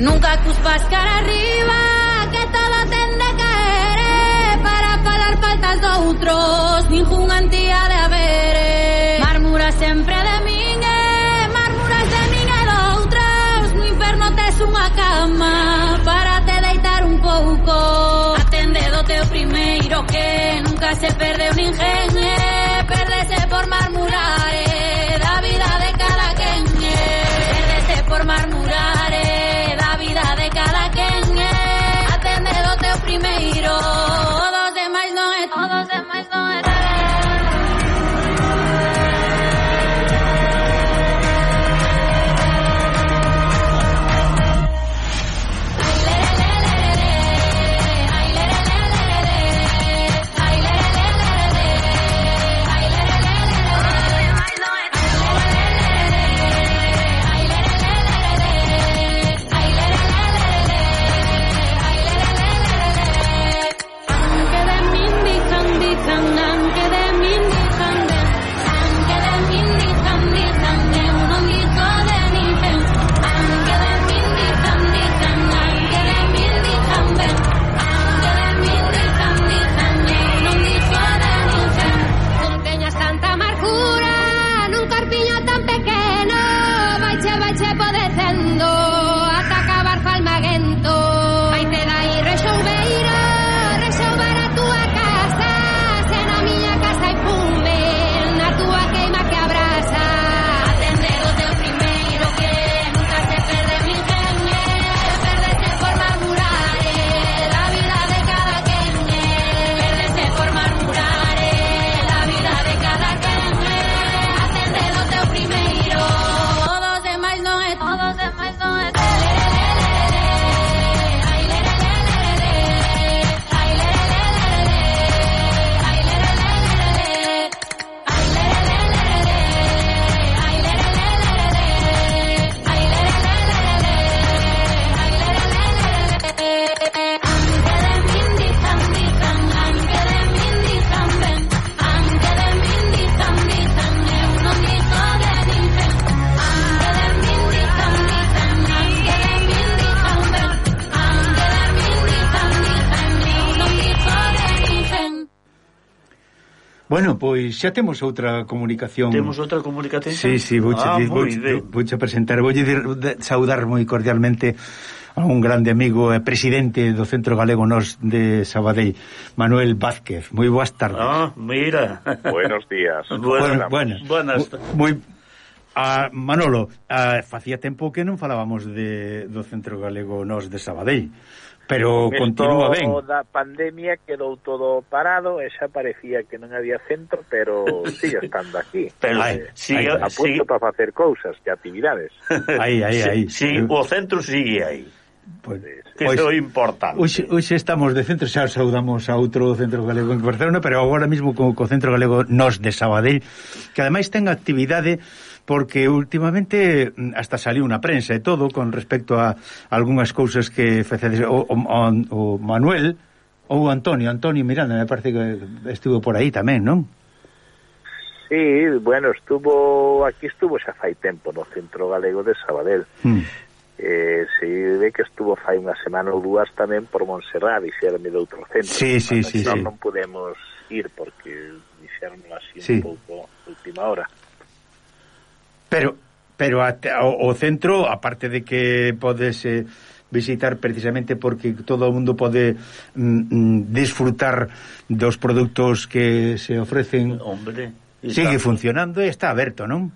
Nunca cuspas cara arriba Que todo ten de caer Para pagar faltas doutros Ningún antía de haber Marmura sempre de mingue Marmuras de mingue outros No inferno tes unha cama Para te deitar un pouco. Atende do teu primeiro que Nunca se perdeu ninguén Bueno, pois xa temos outra comunicación. Temos outra comunicación. Sí, sí, vouche, ah, vouche, vouche presentar, voulle saudar moi cordialmente a un grande amigo e presidente do Centro Galego Nos de Sabadell, Manuel Vázquez. Moi boas tardes. Ah, mira. Buenos días. Buenas. Buenas. Buenas. Moi a Manolo, a, facía tempo que non falábamos de, do Centro Galego Nos de Sabadell. Pero Esto continúa ben. da pandemia quedou todo parado, e xa parecía que non había centro, pero sigue estando aquí. Pero aí, sigue, a punto sigue. para facer cousas, que actividades. Aí, aí, aí. Sí, o centro sigue aí. Pois, que pois, é importante. Hoxe, hoxe estamos de centro, xa saudamos a outro centro galego en Barcelona, pero agora mesmo co, co centro galego nos de Sabadell, que ademais ten actividade porque últimamente mm, hasta saliu na prensa e todo con respecto a algunhas cousas que fecedes o, o, o Manuel ou Antonio, Antonio Miranda, me parece que estuvo por aí tamén, non? Sí, bueno, estuvo aquí estuvo xa fai tempo no Centro Galego de Sabadell. Mm. Eh, se ve que estuvo fai unha semana ou dúas tamén por Montserrat, dixerme de outro centro. Sí, sí, sí, non, sí. non podemos ir porque dixeron así sí. un pouco última hora. Pero pero a, o, o centro, aparte de que podes eh, visitar precisamente porque todo o mundo pode mm, mm disfrutar dos produtos que se ofrecen. Hombre, sigue está. funcionando e está aberto, non?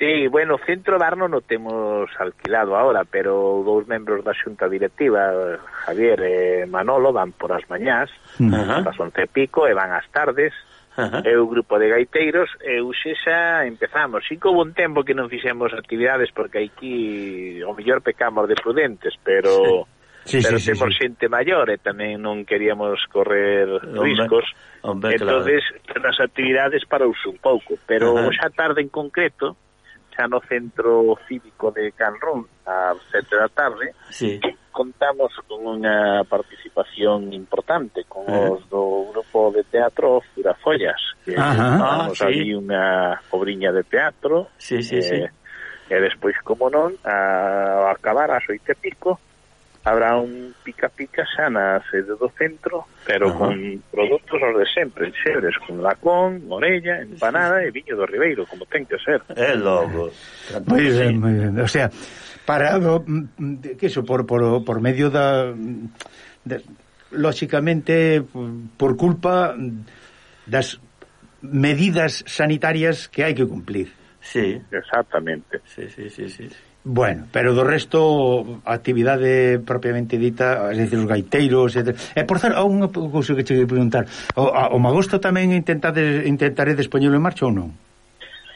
Sí, bueno, o centro bar non temos alquilado ahora, pero dous membros da xunta directiva, Javier e Manolo, van por as mañás, uh -huh. as once pico, e van ás tardes, Ajá. e o grupo de gaiteiros e Uxesa empezamos. Sin que houve un tempo que non fixemos actividades porque aquí o mellor pecamos de prudentes, pero sí. Sí, pero sí, temos sí, sí. xente maior e tamén non queríamos correr hombre, riscos. Hombre, entonces claro. as actividades paraus un pouco, pero Ajá. xa tarde en concreto xa no centro cívico de Canrón a sete da tarde sí contamos con unha participación importante con eh. os do grupo de teatro Furafollas que Ajá, ah, sí. ali unha cobriña de teatro sí, sí, eh, sí. e despois como non a, a acabar a xoite pico habrá un pica-pica xa na sede do centro pero Ajá. con produtos os de sempre xebres con lacón, orella, empanada sí. e viño do Ribeiro como ten que ser é logo pois ben, moi ben, o sea para mm, mm, que eso por, por, por medio da mm, de, lóxicamente por culpa das medidas sanitarias que hai que cumplir. Sí, exactamente. Sí, sí, sí, sí. Bueno, pero do resto actividade propiamente dita, é dicir, os gaiteiros, etc. E por certo, unha cousa que cheguei a preguntar, o, a, o Magosto tamén intentades intentaredes poñelo en marcha ou non?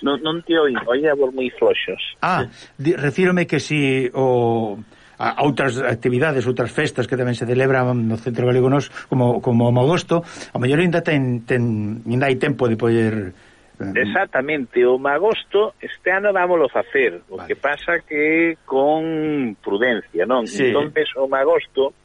Non, non te oín, oía vos moi floxos. Ah, di, refírome que si o a, a outras actividades, outras festas que tamén se celebran no Centro Galego Nos como, como o Magosto, a mellor ainda ten, ten, ainda hai tempo de poder eh, Exactamente, o magosto este ano vámoslo facer, o vale. que pasa que con prudencia, non? Sí. Entonces o magosto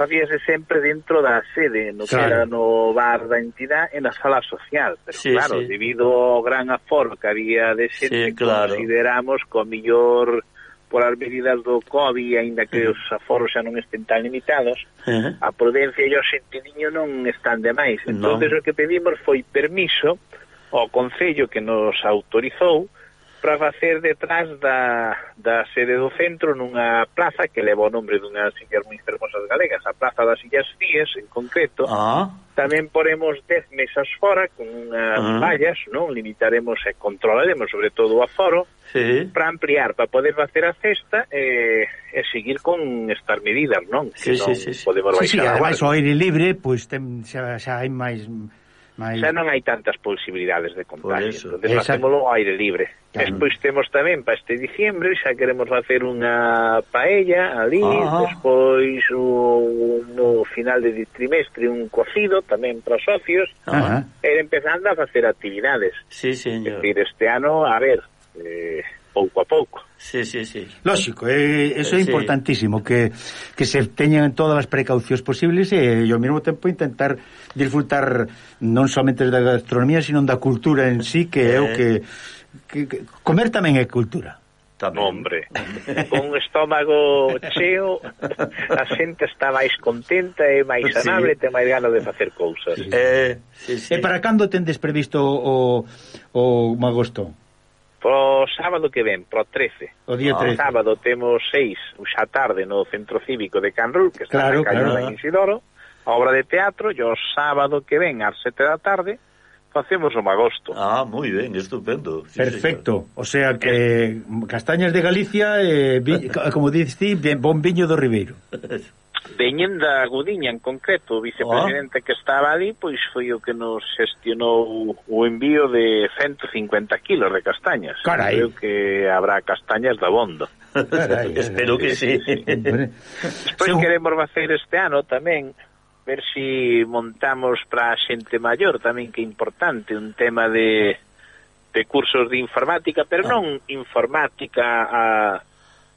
facíase sempre dentro da sede, no claro. que era no bar da entidade, e na sala social. Pero sí, claro, sí. debido ao gran aforo que había de xente, sí, claro. consideramos que o millor por as medidas do COVID, aínda que os aforos xa non estén tan limitados, uh -huh. a prudencia e o sentidiño non están demais. Entón, no. o que pedimos foi permiso ao Concello que nos autorizou para facer detrás da, da sede do centro nunha plaza que leva o nome dunha sillas moi fermosas galegas, a plaza das sillas Cíes, en concreto. Ah. Tamén poremos 10 mesas fora con unhas ah. vallas, non? Limitaremos e controlaremos sobre todo o aforo sí. para ampliar, para poder facer a cesta e, e seguir con estas medidas, non? Sí, que sí, non sí, sí. podemos baixar. Sí, sí, ademais o aire libre, pois pues, ten, xa, xa hai máis hai... xa non hai tantas posibilidades de contagio. Entón, facémolo ao aire libre. Claro. Despois temos tamén para este diciembre, xa queremos facer unha paella ali, ah. despois o, no final de trimestre un cocido tamén para socios, Ajá. e empezando a facer actividades. Sí, señor. Es decir, este ano, a ver, eh, pouco a pouco. Sí, sí, sí. Lógico, eh, eso é importantísimo que, que se teñan todas as precaucións posibles e, e ao mesmo tempo intentar disfrutar non somente da gastronomía, sino da cultura en sí, que é o eh. que, que, que comer tamén é cultura. Tamén. Hombre, con un estómago cheo, a xente está máis contenta e máis sanable, ten máis gano de facer cousas. Sí, sí. Eh, sí, sí. E para cando tendes previsto o, o magosto? Pro sábado que ven, pro 13. O día 13. O sábado temos 6 xa tarde no Centro Cívico de Canrul, que está claro, na calle claro. Isidoro, a obra de teatro, e o sábado que ven ás 7 da tarde, facemos o magosto. Ah, moi ben, estupendo. Sí, Perfecto. Señor. O sea que eh, castañas de Galicia, eh, vi, como dices ti, bon viño do Ribeiro. Veñen da Gudiña en concreto, o vicepresidente oh. que estaba ali, pois foi o que nos gestionou o envío de 150 kilos de castañas. Carai. Creo que habrá castañas da bondo. Carai, Espero que sí. Pois Despois queremos facer este ano tamén ver si montamos para a xente maior tamén que é importante un tema de de cursos de informática, pero ah. non informática a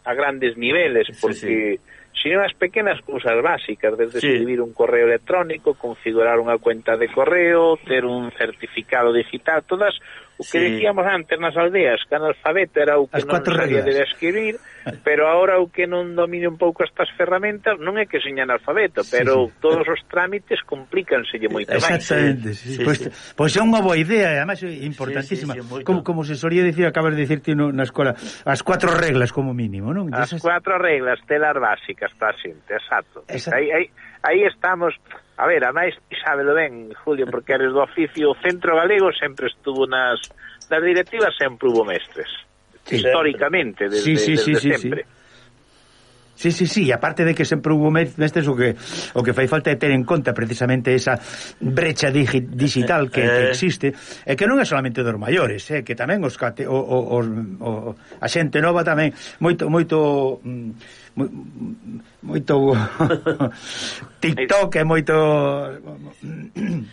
a grandes niveles, porque sí, sí sino as pequenas cousas básicas, desde sí. escribir un correo electrónico, configurar unha cuenta de correo, ter un certificado digital, todas o que sí. decíamos antes nas aldeas, que analfabeto era o que as non sabía de escribir, pero ahora o que non domine un pouco estas ferramentas non é que seña analfabeto, pero sí, sí. todos os trámites complícanselle moito máis. Exactamente. Vai, sí, sí, pois, sí. pois é unha boa idea, e además importantísima. Sí, sí, sí, como, como se solía dicir, acabas de dicirte no, na escola, as cuatro reglas como mínimo, non? As esas... cuatro reglas telas básicas para a xente, exacto. exacto. Pois aí, aí, aí estamos... A ver, ademais, sábelo ben, Julio, porque eres do oficio, o centro galego sempre estuvo nas, nas directivas, sempre hubo mestres sí. históricamente desde, sí, sí, desde sí, sempre. Sí. Sí, sí, sí, e aparte de que sempre hubo mestres o que o que fai falta é ter en conta precisamente esa brecha digi, digital que, que eh. existe, e que non é solamente dos maiores, eh, que tamén os, o, o, o, a xente nova tamén moito moito mm, moito TikTok e moito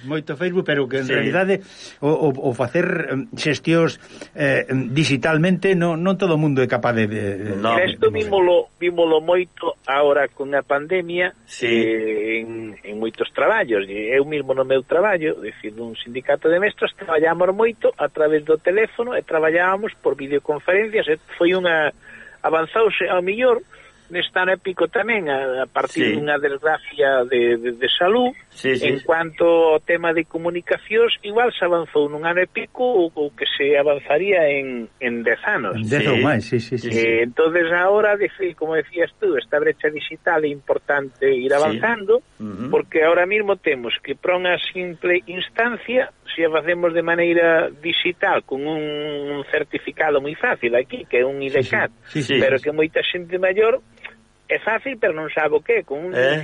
moito Facebook, pero que en sí. realidade o, o, o facer xestións eh, digitalmente non, non todo o mundo é capaz de... de, de no. Isto vímolo, vímolo moito agora con a pandemia sí. eh, en, en moitos traballos. Eu mesmo no meu traballo, decir, un sindicato de mestros, traballamos moito a través do teléfono e traballábamos por videoconferencias. Foi unha avanzouse ao millor estar a pico tamén a, a partir sí. dunha desgracia de, de, de salud sí, sí, en cuanto ao tema de comunicacións igual se avanzou nun ano e pico ou, ou que se avanzaría en, en dez anos en dez sí. ou máis, sí, sí, sí, eh, entonces ahora, como decías tú esta brecha digital é importante ir avanzando sí. uh -huh. porque ahora mismo temos que para unha simple instancia se a facemos de maneira digital con un certificado moi fácil aquí, que é un IDCAT, sí, sí. sí, sí, pero que moita xente maior é fácil, pero non sabe o que, con un eh?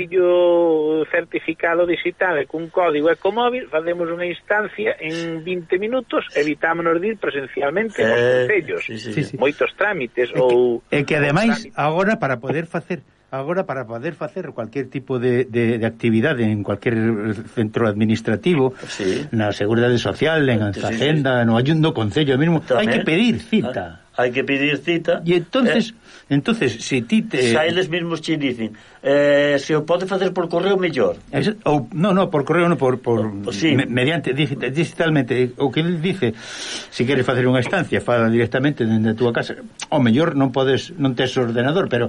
certificado digital e cun código ecomóvil, facemos unha instancia en 20 minutos, evitámonos de ir presencialmente eh, concellos, sí, sí, sí. moitos trámites é ou... Que, e que ademais, agora para poder facer agora para poder facer cualquier tipo de, de, de actividade en cualquier centro administrativo sí. na Seguridade Social, en sí, sí, sí. no Ayundo Concello mesmo, hai que pedir ah. cita. Ah hai que pedir cita. E entonces, eh, entonces si ti te... Xa eles mesmos che dicen, eh, se o pode facer por correo mellor. Es, ou, no, no, por correo non, por, por o, sí. me, mediante digital, digitalmente, o que ele dice, se queres facer unha estancia, fala directamente dende a túa casa. O mellor non podes, non tes ordenador, pero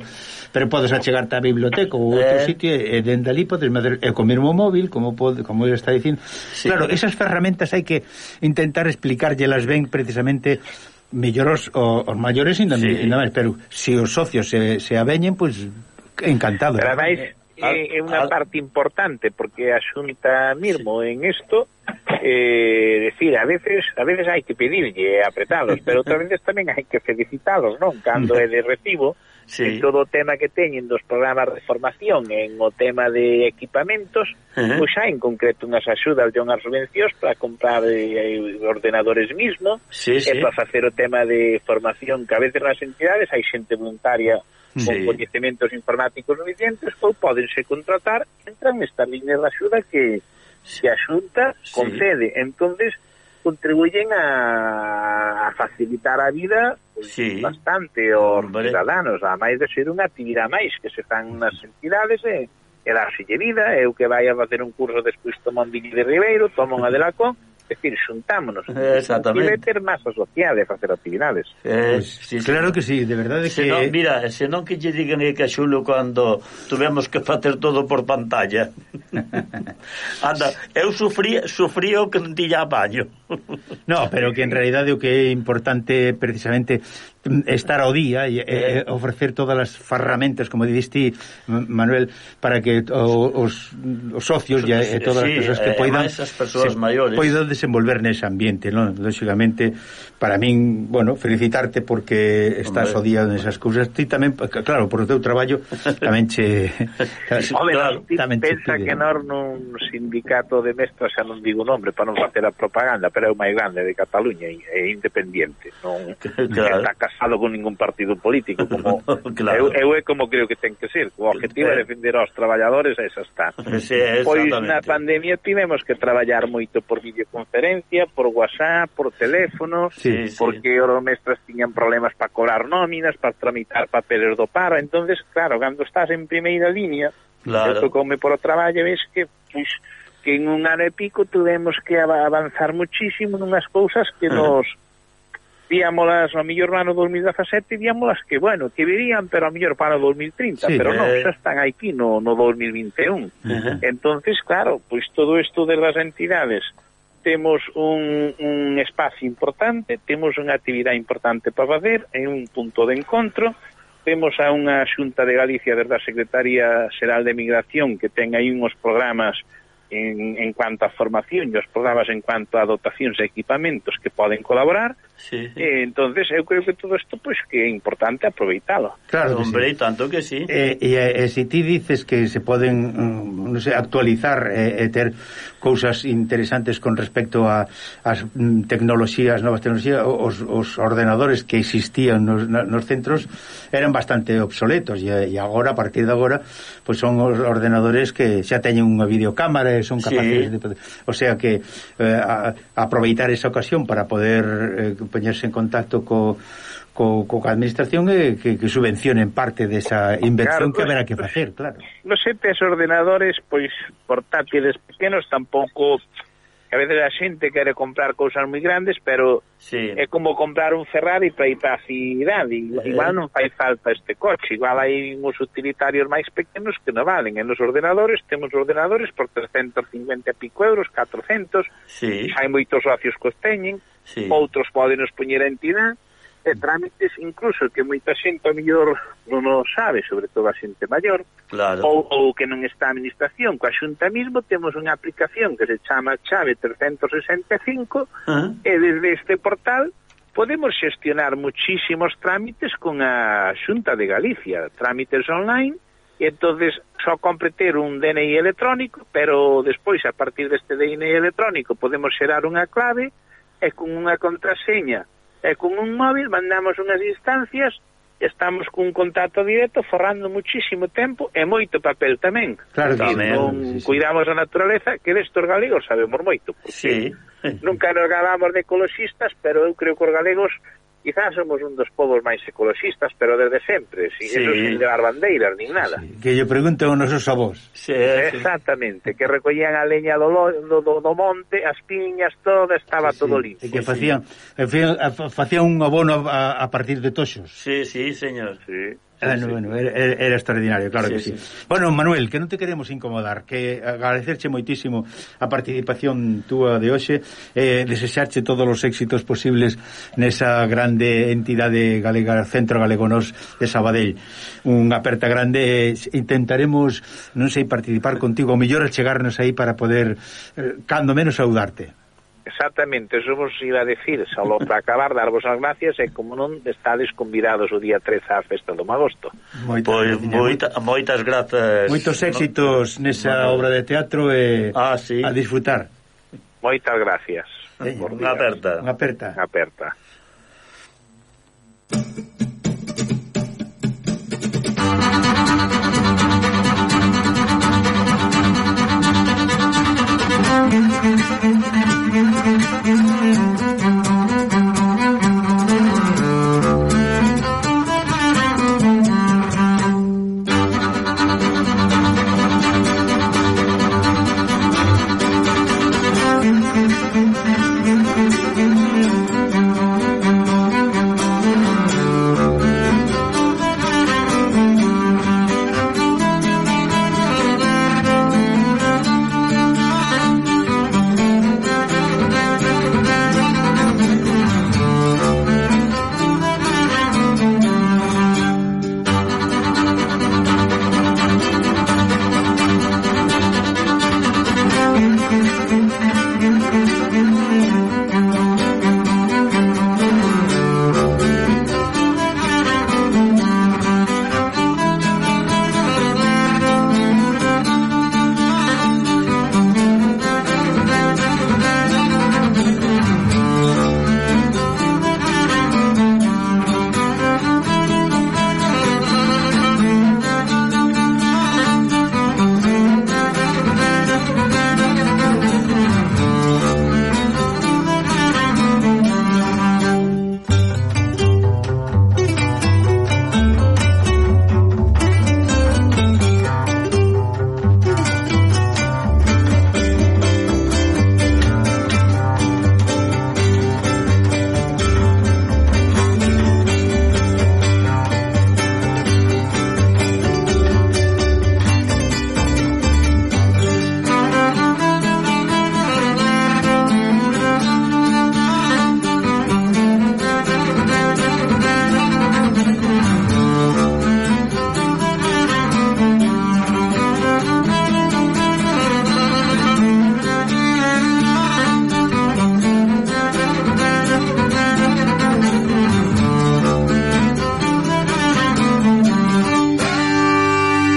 pero podes achegarte á biblioteca ou eh. outro sitio e dende ali podes meter e co mesmo móvil, como pode, como ele está dicindo. Sí. Claro, esas ferramentas hai que intentar explicárllelas ben precisamente mellor os, os maiores ainda, sí. ainda máis, pero se os socios se, se aveñen, pois pues, encantado. Pero máis é, eh, eh, eh, é unha parte importante porque a Xunta mesmo sí. en isto eh, decir, a veces a veces hai que pedirlle apretados, pero outras veces tamén hai que felicitalos, non? Cando é de recibo sí. en todo o tema que teñen dos programas de formación en o tema de equipamentos, uh -huh. pois hai en concreto unhas axudas de unhas subvencións para comprar eh, ordenadores mismo, sí, e sí. para facer o tema de formación que a veces nas entidades hai xente voluntaria con sí. coñecementos informáticos suficientes ou podense contratar entran nesta línea de axuda que, que a Xunta concede. Sí. entonces contribuyen a, a facilitar a vida pues, sí. bastante aos Hombre. cidadanos, a máis de ser unha actividade máis que se fan nas entidades e, e darselle vida, eu que vai a facer un curso despois tomo un de Ribeiro, tomo unha de Lacón, decir, xuntámonos. Eh, exactamente. Debe ter masa social sociedade facer actividades. Eh, pues, sí, claro sí. que sí, de verdade se que... Non, mira, se non que lle digan eh que a Xulo cando tuvemos que facer todo por pantalla. Anda, eu sufrí, sufrí o que non tiña baño. no, pero que en realidade o que é importante precisamente estar ao día e, e eh. ofrecer todas as ferramentas, como diste Manuel, para que o, os, os socios e, e todas sí, eh, as persoas que poidan as persoas maiores poidan desenvolver nese ambiente, non? Lógicamente, para min, bueno, felicitarte porque estás Hombre. ao día nesas cousas. Ti tamén, eh, claro, por o teu traballo tamén che Home, claro, tamén pensa che, que nor nun sindicato de mestras xa non digo nombre para non facer a propaganda, pero é o máis grande de Cataluña e é independiente, non? Claro. Está casado con ningún partido político como claro. eu, eu é como creo que ten que ser o objetivo é eh. defender aos traballadores e xa está sí, pois na pandemia tivemos que traballar moito por videoconferencia por whatsapp, por teléfono sí, porque sí. os mestres tiñan problemas para cobrar nóminas, para tramitar papeles do paro, entonces claro, cando estás en primeira línea claro. eu come por o traballo, ves que pois, que en un ano e pico tuvemos que avanzar muchísimo nunhas cousas que nos víamolas no mellor no ano 2017 víamolas que, bueno, que verían pero a mellor para o 2030, sí, pero eh... non, xa están aquí no, no 2021 uh -huh. entonces, claro, pois pues, todo isto de las entidades temos un, un espacio importante temos unha actividade importante para fazer é un punto de encontro temos a unha xunta de Galicia desde a Secretaría Xeral de Migración que ten aí uns programas en, en cuanto a formación e os programas en cuanto a dotacións e equipamentos que poden colaborar Sí, sí. E, entonces eu creo que todo isto pois pues, que é importante aproveitalo. Claro, que hombre, sí. tanto que sí. E, e, e se ti dices que se poden mm, non sei, actualizar e, e ter cousas interesantes con respecto a as mm, tecnoloxías, novas tecnoloxías, os, os ordenadores que existían nos, nos centros eran bastante obsoletos e, e agora a partir de agora pois pues son os ordenadores que xa teñen unha videocámara e son capaces sí. de o sea que eh, a, aproveitar esa ocasión para poder eh, poñerse en contacto co, co, co administración e que, que subvencionen parte desa inversión claro, que haberá que facer, claro. Nos entes ordenadores, pois, portátiles pequenos tampouco... A veces a xente quere comprar cousas moi grandes, pero sí. é como comprar un Ferrari para ir para a cidade. Igual eh. non fai falta este coche. Igual hai uns utilitarios máis pequenos que non valen. En os ordenadores, temos ordenadores por 350 e pico euros, 400. Sí. Hai moitos socios que os teñen sí. outros poden nos poñer a entidade, e trámites incluso que moita xente a mellor non o sabe, sobre todo a xente maior, claro. ou, ou que non está a administración. Coa xunta mismo temos unha aplicación que se chama Chave 365 uh -huh. e desde este portal podemos xestionar muchísimos trámites con a Xunta de Galicia, trámites online, e entonces só compre ter un DNI electrónico, pero despois a partir deste DNI electrónico podemos xerar unha clave e con unha contraseña e con un móvil mandamos unhas instancias estamos cun contacto directo forrando muchísimo tempo e moito papel tamén. Claro, que tamén. Non sí, sí. cuidamos a naturaleza, que destos galegos sabemos moito. Porque sí. nunca nos gabamos de ecologistas, pero eu creo que os galegos Quizás somos un dos povos máis ecoloxistas, pero desde sempre, sin, sí. sin levar bandeiras, nin nada. Sí. Que lle pregunten o nosos avós. Sí, Exactamente, sí. que recollían a leña do, do, do, do monte, as piñas, todo, estaba sí, todo limpo. E que facían, sí. facían, facían un abono a, a partir de toxos. Sí, sí, señor. Sí. Ah, bueno, sí. bueno, era, era extraordinario, claro sí, que sí. sí. Bueno, Manuel, que non te queremos incomodar, que agradecerche moitísimo a participación túa de hoxe, eh, desexarche todos os éxitos posibles nesa grande entidade galega, Centro Galegonós de Sabadell. Unha aperta grande, intentaremos, non sei, participar contigo, o mellor chegarnos aí para poder, eh, cando menos, saudarte. Exactamente, eso vos iba a decir, só para acabar, darvos as gracias e como non estades convidados o día 13 á festa do Magosto. Moita, pois moita, moitas grazas. Moitos éxitos no, nesa obra de teatro e ah, sí. a disfrutar. Moitas gracias. Eh, unha aperta. Unha aperta. Unha aperta.